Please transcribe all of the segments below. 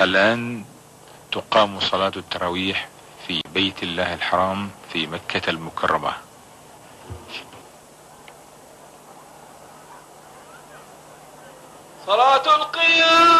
الآن تقام صلاة التراويح في بيت الله الحرام في مكة المكرمة. صلاة القيام!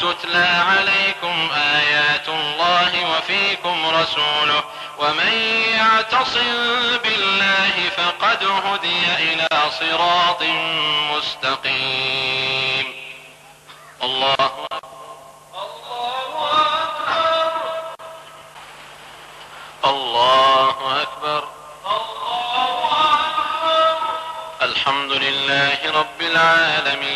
تتلى عليكم آيات الله وفيكم رسوله ومن يعتصم بالله فقد هدي إلى صراط مستقيم. الله الله أكبر. الحمد لله رب العالمين.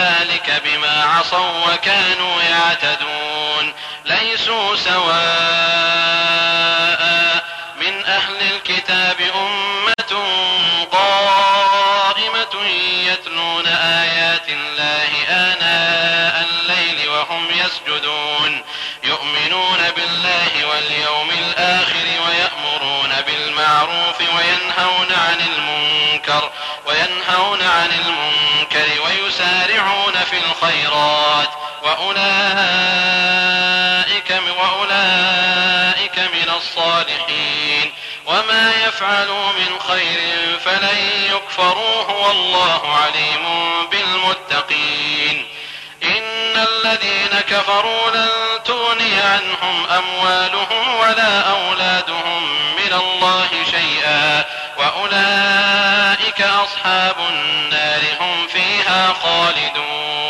ذلك بما عصوا وكانوا يعتدون. ليسوا سواء من أهل الكتاب أمة قائمة يتلون آيات الله آناء الليل وهم يسجدون. يؤمنون بالله واليوم الآخر ويأمرون بالمعروف وينهون عن وأولئك وأولئك من الصالحين. وما يفعلوا من خير فلن يكفروه والله عليم بالمتقين. إن الذين كفروا لن تغني عنهم أموالهم ولا أولادهم من الله شيئا. وأولئك أصحاب النار هم فيها خالدون.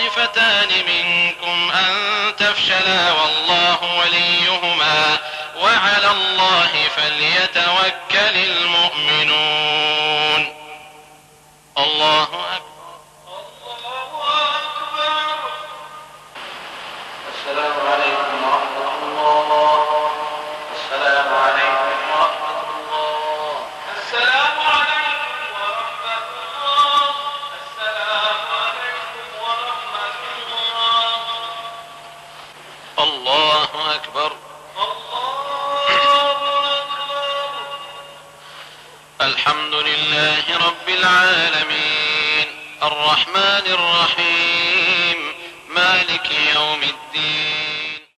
الطائفتان منكم أن تفشلا والله وليهما وعلى الله فليتوكل المؤمنون. الله أكبر.